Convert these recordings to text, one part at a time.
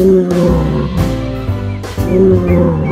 Ooh. Ooh.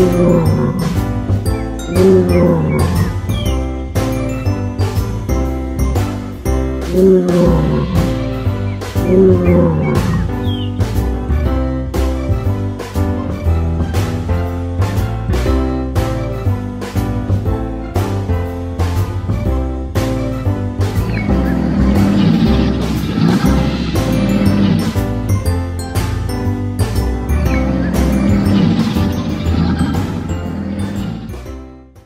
Música